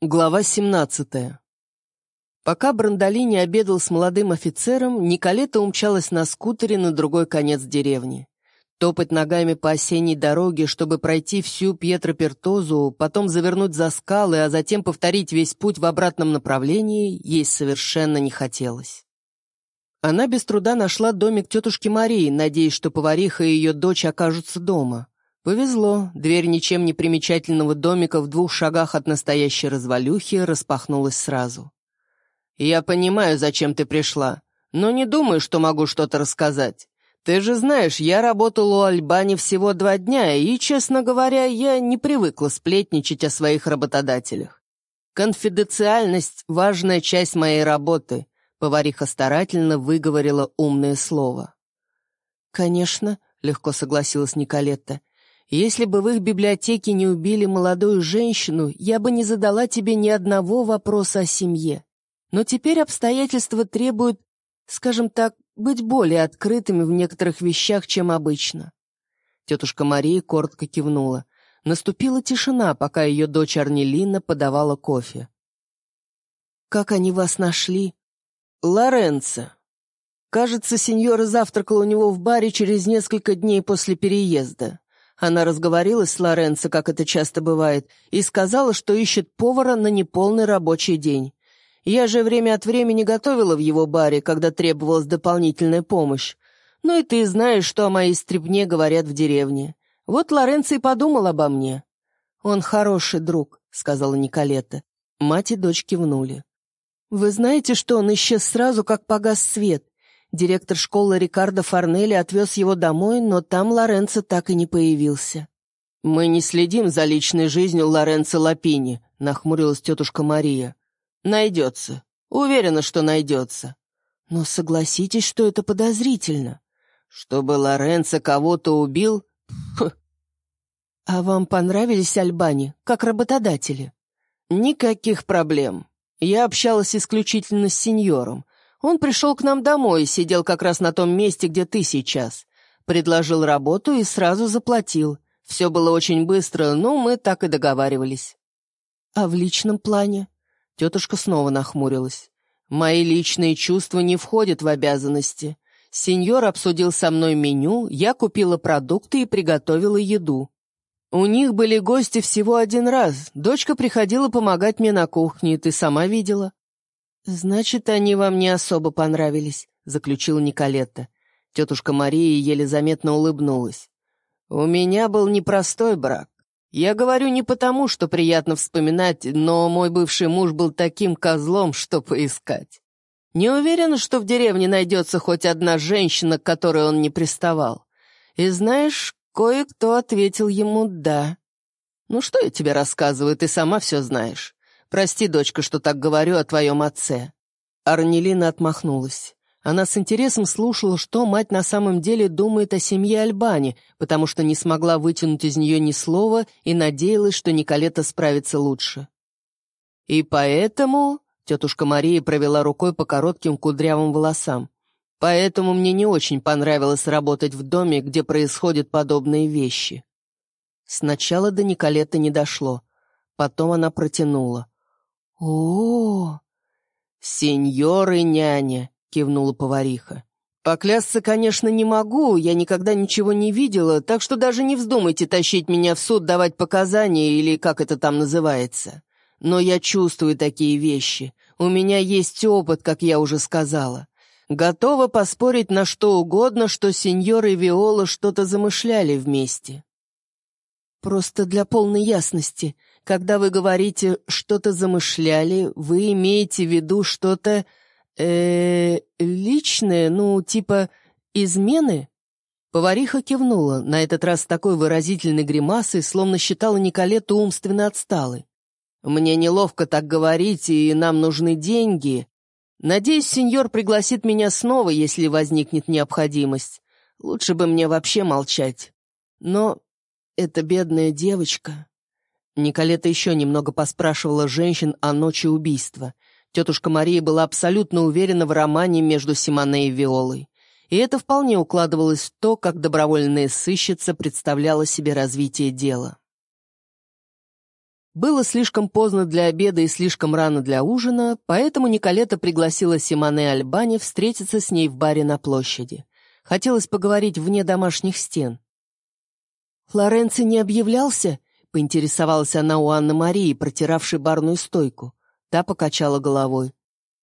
Глава 17. Пока Брандолини обедал с молодым офицером, Николета умчалась на скутере на другой конец деревни. Топать ногами по осенней дороге, чтобы пройти всю Пьетро-Пертозу, потом завернуть за скалы, а затем повторить весь путь в обратном направлении, ей совершенно не хотелось. Она без труда нашла домик тетушки Марии, надеясь, что повариха и ее дочь окажутся дома. Повезло, дверь ничем не примечательного домика в двух шагах от настоящей развалюхи распахнулась сразу. «Я понимаю, зачем ты пришла, но не думаю, что могу что-то рассказать. Ты же знаешь, я работал у Альбани всего два дня, и, честно говоря, я не привыкла сплетничать о своих работодателях. Конфиденциальность — важная часть моей работы», — повариха старательно выговорила умное слово. «Конечно», — легко согласилась Николетта, если бы в их библиотеке не убили молодую женщину, я бы не задала тебе ни одного вопроса о семье. Но теперь обстоятельства требуют, скажем так, быть более открытыми в некоторых вещах, чем обычно». Тетушка Мария коротко кивнула. Наступила тишина, пока ее дочь Арнелина подавала кофе. «Как они вас нашли?» «Лоренцо. Кажется, сеньора завтракала у него в баре через несколько дней после переезда. Она разговорилась с Лоренцо, как это часто бывает, и сказала, что ищет повара на неполный рабочий день. Я же время от времени готовила в его баре, когда требовалась дополнительная помощь. Ну и ты знаешь, что о моей стрипне говорят в деревне. Вот Лоренцо и подумал обо мне. «Он хороший друг», — сказала Николета. Мать и дочь кивнули. «Вы знаете, что он исчез сразу, как погас свет? Директор школы Рикардо Форнелли отвез его домой, но там Лоренцо так и не появился. «Мы не следим за личной жизнью Лоренцо Лапини», — нахмурилась тетушка Мария. «Найдется. Уверена, что найдется». «Но согласитесь, что это подозрительно». «Чтобы Лоренцо кого-то убил?» «А вам понравились Альбани, как работодатели?» «Никаких проблем. Я общалась исключительно с сеньором. Он пришел к нам домой и сидел как раз на том месте, где ты сейчас. Предложил работу и сразу заплатил. Все было очень быстро, но мы так и договаривались. А в личном плане? Тетушка снова нахмурилась. Мои личные чувства не входят в обязанности. Сеньор обсудил со мной меню, я купила продукты и приготовила еду. У них были гости всего один раз. Дочка приходила помогать мне на кухне, ты сама видела. «Значит, они вам не особо понравились», — заключила Николетта. Тетушка Мария еле заметно улыбнулась. «У меня был непростой брак. Я говорю не потому, что приятно вспоминать, но мой бывший муж был таким козлом, что поискать. Не уверена, что в деревне найдется хоть одна женщина, к которой он не приставал. И знаешь, кое-кто ответил ему «да». Ну что я тебе рассказываю, ты сама все знаешь. Прости, дочка, что так говорю о твоем отце». Арнелина отмахнулась. Она с интересом слушала, что мать на самом деле думает о семье Альбани, потому что не смогла вытянуть из нее ни слова и надеялась, что Николета справится лучше. «И поэтому...» — тетушка Мария провела рукой по коротким кудрявым волосам. «Поэтому мне не очень понравилось работать в доме, где происходят подобные вещи». Сначала до Николета не дошло. Потом она протянула. «О, сеньор и няня!» — кивнула повариха. «Поклясться, конечно, не могу, я никогда ничего не видела, так что даже не вздумайте тащить меня в суд, давать показания или как это там называется. Но я чувствую такие вещи. У меня есть опыт, как я уже сказала. Готова поспорить на что угодно, что сеньор и Виола что-то замышляли вместе». «Просто для полной ясности», когда вы говорите «что-то замышляли», вы имеете в виду что-то... э личное, ну, типа измены?» Повариха кивнула, на этот раз такой выразительной гримасой, словно считала Николету умственно отсталой. «Мне неловко так говорить, и нам нужны деньги. Надеюсь, сеньор пригласит меня снова, если возникнет необходимость. Лучше бы мне вообще молчать. Но эта бедная девочка...» Николета еще немного поспрашивала женщин о ночи убийства. Тетушка Мария была абсолютно уверена в романе между Симоне и Виолой. И это вполне укладывалось в то, как добровольная сыщица представляла себе развитие дела. Было слишком поздно для обеда и слишком рано для ужина, поэтому Николета пригласила Симоне Альбани встретиться с ней в баре на площади. Хотелось поговорить вне домашних стен. «Флоренци не объявлялся?» — поинтересовалась она у Анны Марии, протиравшей барную стойку. Та покачала головой.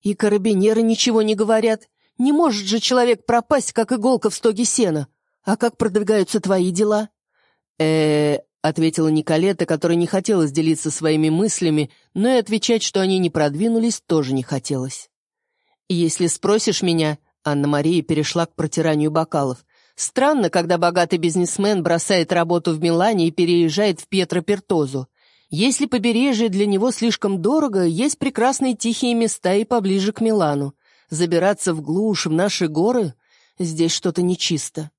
«И карабинеры ничего не говорят. Не может же человек пропасть, как иголка в стоге сена. А как продвигаются твои дела?» э ответила Николета, которая не хотелось делиться своими мыслями, но и отвечать, что они не продвинулись, тоже не хотелось. «Если спросишь меня...» Анна-Мария перешла к протиранию бокалов. «Странно, когда богатый бизнесмен бросает работу в Милане и переезжает в Пьетро-Пертозу. Если побережье для него слишком дорого, есть прекрасные тихие места и поближе к Милану. Забираться в глушь, в наши горы — здесь что-то нечисто».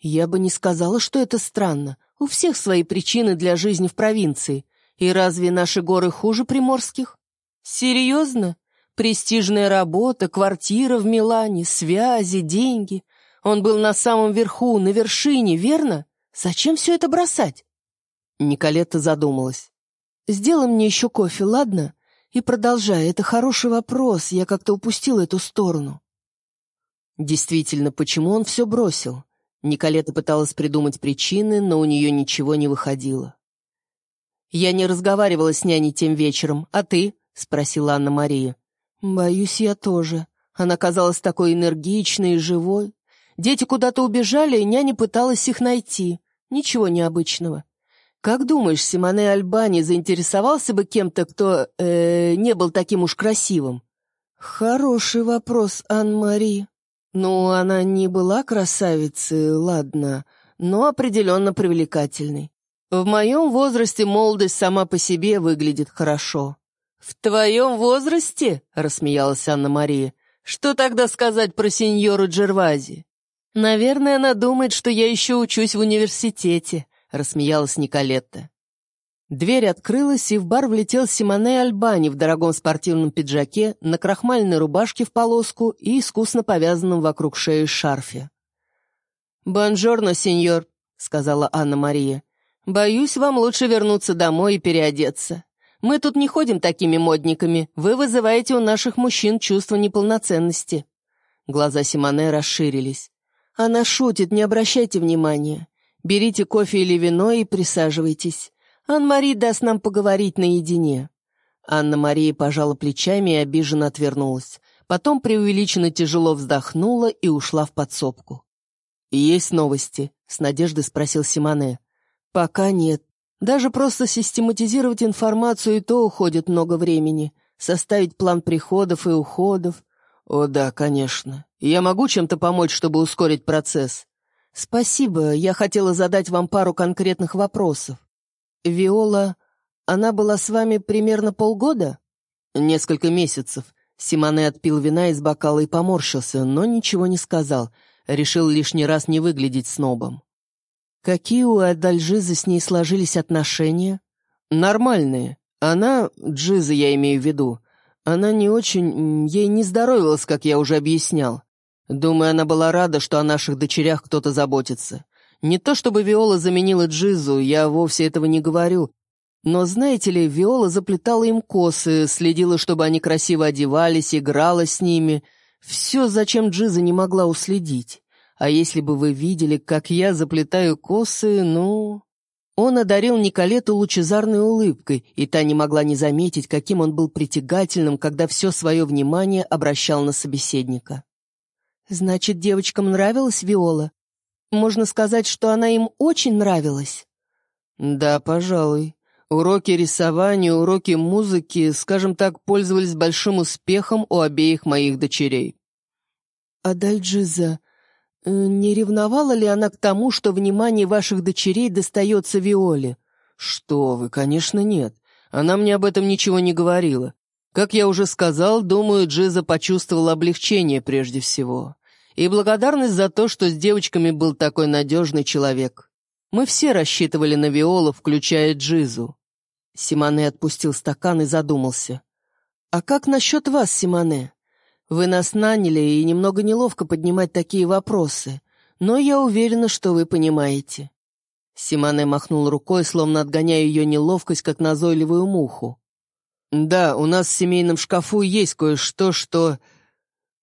«Я бы не сказала, что это странно. У всех свои причины для жизни в провинции. И разве наши горы хуже приморских? Серьезно? Престижная работа, квартира в Милане, связи, деньги. Он был на самом верху, на вершине, верно? Зачем все это бросать? Николетта задумалась. «Сделай мне еще кофе, ладно? И продолжай, это хороший вопрос, я как-то упустила эту сторону». Действительно, почему он все бросил? Николета пыталась придумать причины, но у нее ничего не выходило. «Я не разговаривала с няней тем вечером, а ты?» — спросила Анна-Мария. «Боюсь, я тоже. Она казалась такой энергичной и живой. Дети куда-то убежали, и няня пыталась их найти. Ничего необычного. Как думаешь, Симоне Альбани заинтересовался бы кем-то, кто э, не был таким уж красивым?» «Хороший вопрос, Анна-Мари», ну, она не была красавицей, ладно, но определенно привлекательной. В моем возрасте молодость сама по себе выглядит хорошо. «В твоем возрасте?» — рассмеялась Анна-Мария. «Что тогда сказать про сеньору Джервази?» «Наверное, она думает, что я еще учусь в университете», — рассмеялась Николетта. Дверь открылась, и в бар влетел Симоне Альбани в дорогом спортивном пиджаке, на крахмальной рубашке в полоску и искусно повязанном вокруг шеи шарфе. «Бонжорно, сеньор», — сказала Анна-Мария. «Боюсь, вам лучше вернуться домой и переодеться. Мы тут не ходим такими модниками, вы вызываете у наших мужчин чувство неполноценности». Глаза Симоне расширились. «Она шутит, не обращайте внимания. Берите кофе или вино и присаживайтесь. Ан-Мари даст нам поговорить наедине». Анна-Мария пожала плечами и обиженно отвернулась. Потом преувеличенно тяжело вздохнула и ушла в подсобку. «Есть новости?» — с надеждой спросил Симоне. «Пока нет. Даже просто систематизировать информацию и то уходит много времени. Составить план приходов и уходов. О да, конечно. Я могу чем-то помочь, чтобы ускорить процесс?» «Спасибо. Я хотела задать вам пару конкретных вопросов. Виола, она была с вами примерно полгода? Несколько месяцев. Симоне отпил вина из бокала и поморщился, но ничего не сказал. Решил лишний раз не выглядеть снобом. Какие у Адальжизы с ней сложились отношения? Нормальные. Она, Джиза я имею в виду, она не очень... Ей не здоровилась, как я уже объяснял. Думаю, она была рада, что о наших дочерях кто-то заботится. Не то чтобы Виола заменила Джизу, я вовсе этого не говорю. Но, знаете ли, Виола заплетала им косы, следила, чтобы они красиво одевались, играла с ними. Все, зачем Джиза не могла уследить. А если бы вы видели, как я заплетаю косы, ну...» Он одарил Николету лучезарной улыбкой, и та не могла не заметить, каким он был притягательным, когда все свое внимание обращал на собеседника. «Значит, девочкам нравилась Виола?» Можно сказать, что она им очень нравилась?» «Да, пожалуй. Уроки рисования, уроки музыки, скажем так, пользовались большим успехом у обеих моих дочерей». «А Дальджиза, э, не ревновала ли она к тому, что внимание ваших дочерей достается Виоле?» «Что вы, конечно, нет. Она мне об этом ничего не говорила. Как я уже сказал, думаю, Джиза почувствовала облегчение прежде всего и благодарность за то, что с девочками был такой надежный человек. Мы все рассчитывали на Виолу, включая Джизу. Симоне отпустил стакан и задумался. «А как насчет вас, Симоне? Вы нас наняли, и немного неловко поднимать такие вопросы, но я уверена, что вы понимаете». Симоне махнул рукой, словно отгоняя ее неловкость, как назойливую муху. «Да, у нас в семейном шкафу есть кое-что, что...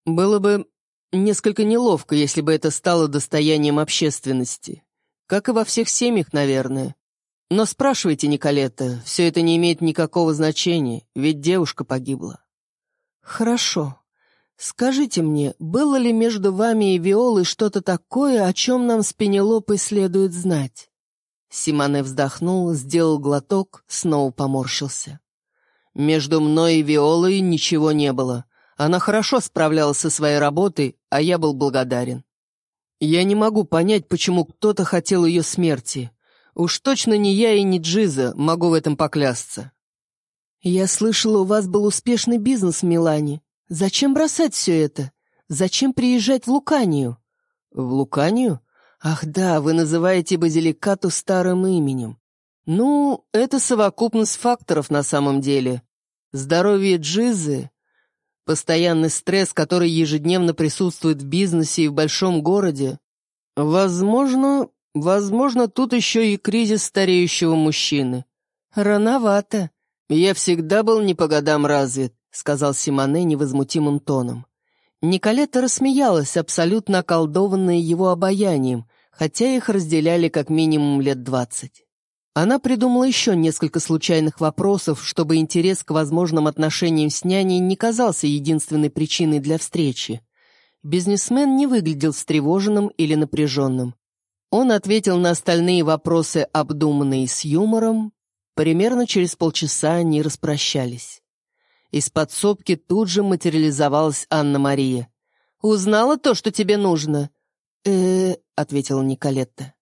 Было бы несколько неловко, если бы это стало достоянием общественности. Как и во всех семьях, наверное. Но спрашивайте, Николета, все это не имеет никакого значения, ведь девушка погибла». «Хорошо. Скажите мне, было ли между вами и Виолой что-то такое, о чем нам с Пенелопой следует знать?» Симоне вздохнул, сделал глоток, снова поморщился. «Между мной и Виолой ничего не было. Она хорошо справлялась со своей работой, а я был благодарен. Я не могу понять, почему кто-то хотел ее смерти. Уж точно не я и не Джиза, могу в этом поклясться». «Я слышала, у вас был успешный бизнес в Милане. Зачем бросать все это? Зачем приезжать в Луканию?» «В Луканию? «Ах да, вы называете базиликату старым именем. Ну, это совокупность факторов на самом деле. Здоровье Джизы, постоянный стресс, который ежедневно присутствует в бизнесе и в большом городе. Возможно, возможно, тут еще и кризис стареющего мужчины. Рановато. Я всегда был не по годам развит», — сказал Симоне невозмутимым тоном. Николета рассмеялась, абсолютно околдованная его обаянием, хотя их разделяли как минимум лет двадцать. Она придумала еще несколько случайных вопросов, чтобы интерес к возможным отношениям с няней не казался единственной причиной для встречи. Бизнесмен не выглядел встревоженным или напряженным. Он ответил на остальные вопросы обдуманно и с юмором. Примерно через полчаса они распрощались. Из подсобки тут же материализовалась Анна-Мария. «Узнала то, что тебе нужно?» э ответила Николетта.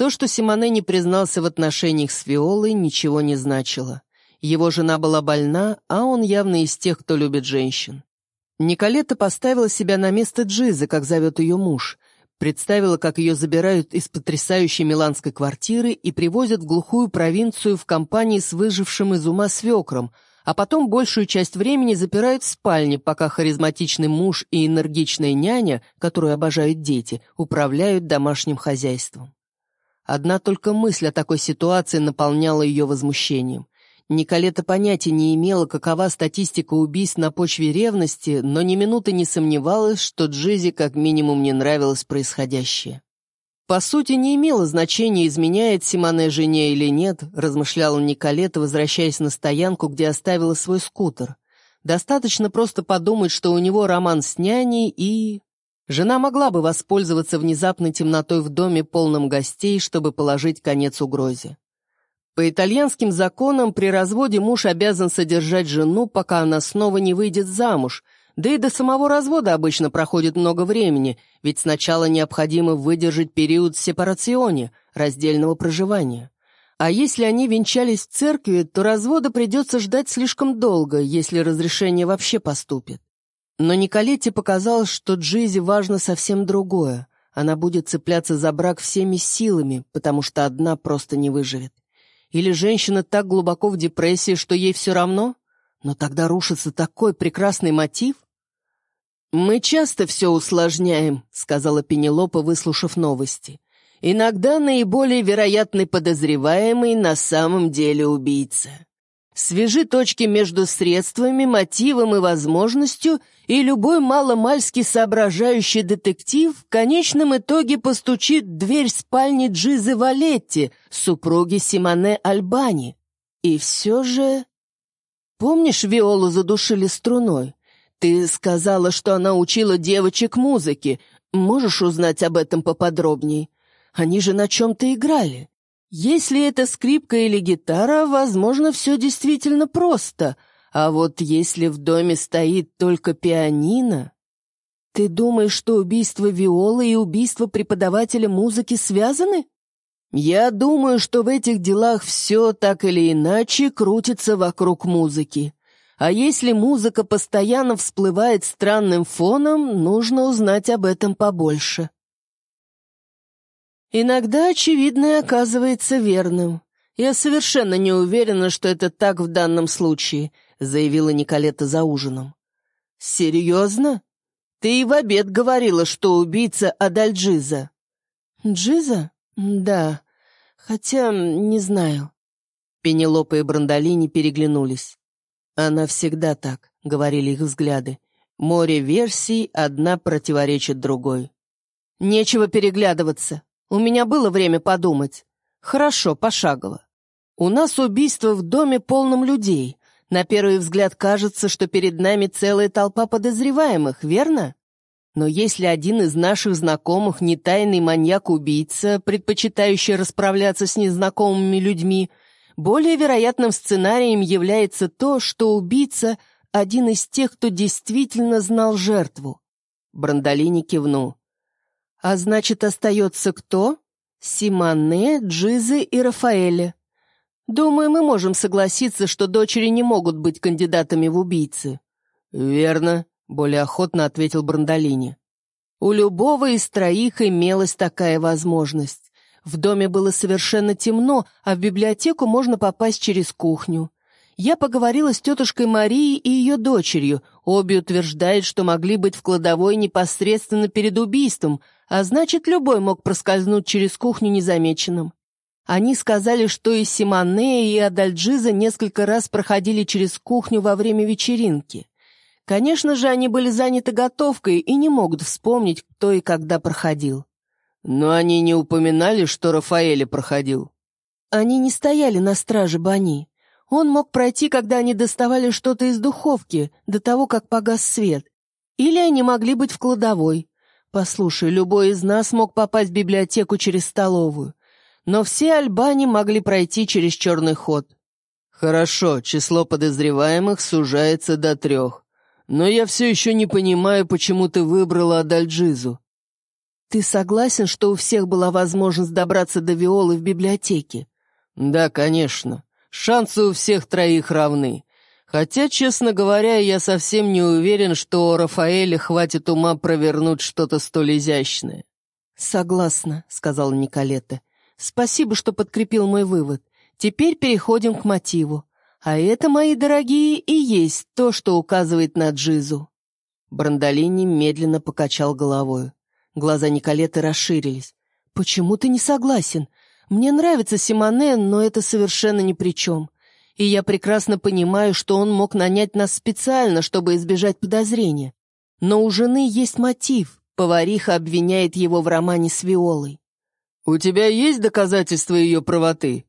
То, что Симоне не признался в отношениях с Виолой, ничего не значило. Его жена была больна, а он явно из тех, кто любит женщин. Николетта поставила себя на место Джизы, как зовет ее муж, представила, как ее забирают из потрясающей миланской квартиры и привозят в глухую провинцию в компании с выжившим из ума свекром – а потом большую часть времени запирают в спальне, пока харизматичный муж и энергичная няня, которую обожают дети, управляют домашним хозяйством. Одна только мысль о такой ситуации наполняла ее возмущением. Николета понятия не имела, какова статистика убийств на почве ревности, но ни минуты не сомневалась, что Джизи как минимум не нравилось происходящее. По сути, не имело значения, изменяет Симоне жене или нет, размышляла Николета, возвращаясь на стоянку, где оставила свой скутер. Достаточно просто подумать, что у него роман с няней и... Жена могла бы воспользоваться внезапной темнотой в доме, полном гостей, чтобы положить конец угрозе. По итальянским законам при разводе муж обязан содержать жену, пока она снова не выйдет замуж – да и до самого развода обычно проходит много времени, ведь сначала необходимо выдержать период сепарационе, раздельного проживания. А если они венчались в церкви, то развода придется ждать слишком долго, если разрешение вообще поступит. Но Николете показалось, что Джизи важно совсем другое. Она будет цепляться за брак всеми силами, потому что одна просто не выживет. Или женщина так глубоко в депрессии, что ей все равно? Но тогда рушится такой прекрасный мотив. «Мы часто все усложняем», — сказала Пенелопа, выслушав новости. «Иногда наиболее вероятный подозреваемый на самом деле убийца. Свяжи точки между средствами, мотивом и возможностью, и любой маломальски соображающий детектив в конечном итоге постучит в дверь спальни Джизы Валетти, супруги Симоне Альбани. И все же... Помнишь, Виолу задушили струной? «Ты сказала, что она учила девочек музыке. Можешь узнать об этом поподробней? Они же на чем-то играли. Если это скрипка или гитара, возможно, все действительно просто. А вот если в доме стоит только пианино...» «Ты думаешь, что убийство Виолы и убийство преподавателя музыки связаны?» «Я думаю, что в этих делах все так или иначе крутится вокруг музыки. А если музыка постоянно всплывает странным фоном, нужно узнать об этом побольше. Иногда очевидное оказывается верным. Я совершенно не уверена, что это так в данном случае, заявила Николета за ужином. Серьезно? Ты и в обед говорила, что убийца Адальджиза. Джиза? Да. Хотя, не знаю». Пенелопа и Брандолини переглянулись. «Она всегда так», — говорили их взгляды. «Море версий, одна противоречит другой». «Нечего переглядываться. У меня было время подумать. Хорошо, пошагово. У нас убийство в доме полном людей. На первый взгляд кажется, что перед нами целая толпа подозреваемых, верно? Но если один из наших знакомых не тайный маньяк-убийца, предпочитающий расправляться с незнакомыми людьми, более вероятным сценарием является то, что убийца — один из тех, кто действительно знал жертву. Брандолини кивнул. «А значит, остается кто? Симоне, Джизы и Рафаэле. Думаю, мы можем согласиться, что дочери не могут быть кандидатами в убийцы». «Верно», более охотно ответил Брандолини. У любого из троих имелась такая возможность. В доме было совершенно темно, а в библиотеку можно попасть через кухню. Я поговорила с тетушкой Марией и ее дочерью. Обе утверждают, что могли быть в кладовой непосредственно перед убийством, а значит, любой мог проскользнуть через кухню незамеченным. Они сказали, что и Симоне, и Адальджиза несколько раз проходили через кухню во время вечеринки. Конечно же, они были заняты готовкой и не могут вспомнить, кто и когда проходил. Но они не упоминали, что Рафаэле проходил. Они не стояли на страже Бани. Он мог пройти, когда они доставали что-то из духовки, до того, как погас свет. Или они могли быть в кладовой. Послушай, любой из нас мог попасть в библиотеку через столовую. Но все Альбани могли пройти через черный ход. Хорошо, число подозреваемых сужается до трех. Но я все еще не понимаю, почему ты выбрала Адальджизу. Ты согласен, что у всех была возможность добраться до Виолы в библиотеке? Да, конечно. Шансы у всех троих равны. Хотя, честно говоря, я совсем не уверен, что у Рафаэля хватит ума провернуть что-то столь изящное. «Согласна», — сказала Николета. «Спасибо, что подкрепил мой вывод. Теперь переходим к мотиву. А это, мои дорогие, и есть то, что указывает на Джизу. Брандолини медленно покачал головой. Глаза Николеты расширились. «Почему ты не согласен? Мне нравится Симоне, но это совершенно ни при чем. И я прекрасно понимаю, что он мог нанять нас специально, чтобы избежать подозрения. Но у жены есть мотив. Повариха обвиняет его в романе с Виолой». «У тебя есть доказательства ее правоты?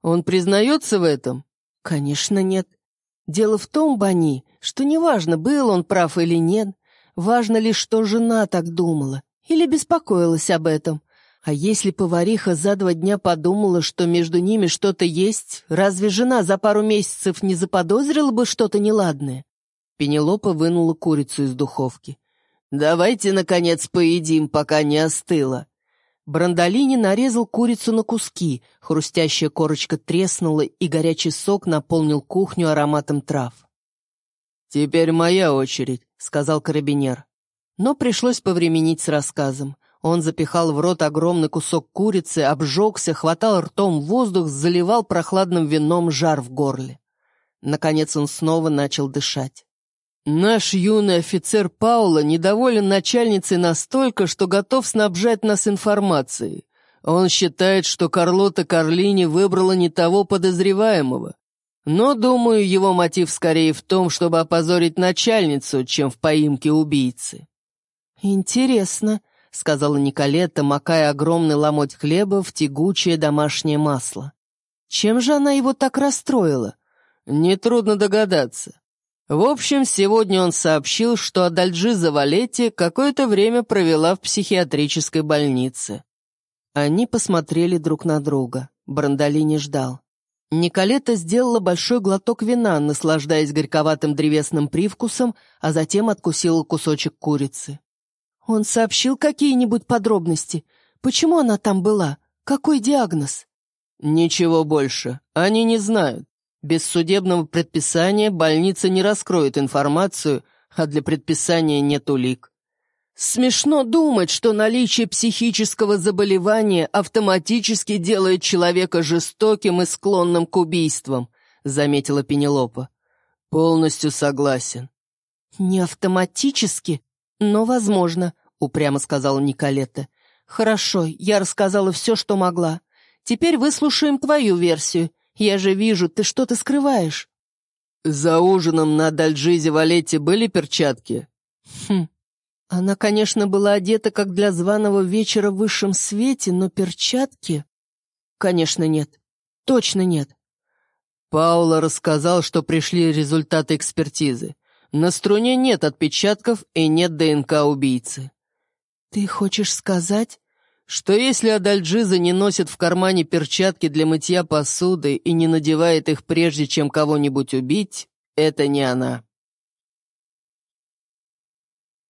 Он признается в этом?» Конечно, нет. Дело в том, Бани, что неважно, был он прав или нет, важно лишь, что жена так думала или беспокоилась об этом. А если повариха за два дня подумала, что между ними что-то есть, разве жена за пару месяцев не заподозрила бы что-то неладное? Пенелопа вынула курицу из духовки. «Давайте, наконец, поедим, пока не остыло». Брандолини нарезал курицу на куски, хрустящая корочка треснула, и горячий сок наполнил кухню ароматом трав. «Теперь моя очередь», — сказал карабинер. Но пришлось повременить с рассказом. Он запихал в рот огромный кусок курицы, обжегся, хватал ртом воздух, заливал прохладным вином жар в горле. Наконец он снова начал дышать. Наш юный офицер Паула недоволен начальницей настолько, что готов снабжать нас информацией. Он считает, что Карлота Карлини выбрала не того подозреваемого. Но, думаю, его мотив скорее в том, чтобы опозорить начальницу, чем в поимке убийцы. «Интересно», — сказала Николета, макая огромный ломоть хлеба в тягучее домашнее масло. «Чем же она его так расстроила?» «Нетрудно догадаться. В общем, сегодня он сообщил, что Адальджиза Валетти какое-то время провела в психиатрической больнице. Они посмотрели друг на друга. Брандоли не ждал. Николета сделала большой глоток вина, наслаждаясь горьковатым древесным привкусом, а затем откусила кусочек курицы. «Он сообщил какие-нибудь подробности? Почему она там была? Какой диагноз?» «Ничего больше. Они не знают. Без судебного предписания больница не раскроет информацию, а для предписания нет улик. Смешно думать, что наличие психического заболевания автоматически делает человека жестоким и склонным к убийствам, заметила Пенелопа. Полностью согласен. Не автоматически, но возможно, упрямо сказала Николета. Хорошо, я рассказала все, что могла. Теперь выслушаем твою версию. Я же вижу, ты что-то скрываешь». «За ужином на Дальджизе Валетти были перчатки?» «Хм, она, конечно, была одета как для званого вечера в высшем свете, но перчатки...» «Конечно, нет. Точно нет». Паула рассказал, что пришли результаты экспертизы. На струне нет отпечатков и нет ДНК убийцы. «Ты хочешь сказать?» что если Адальджиза не носит в кармане перчатки для мытья посуды и не надевает их прежде, чем кого-нибудь убить, это не она.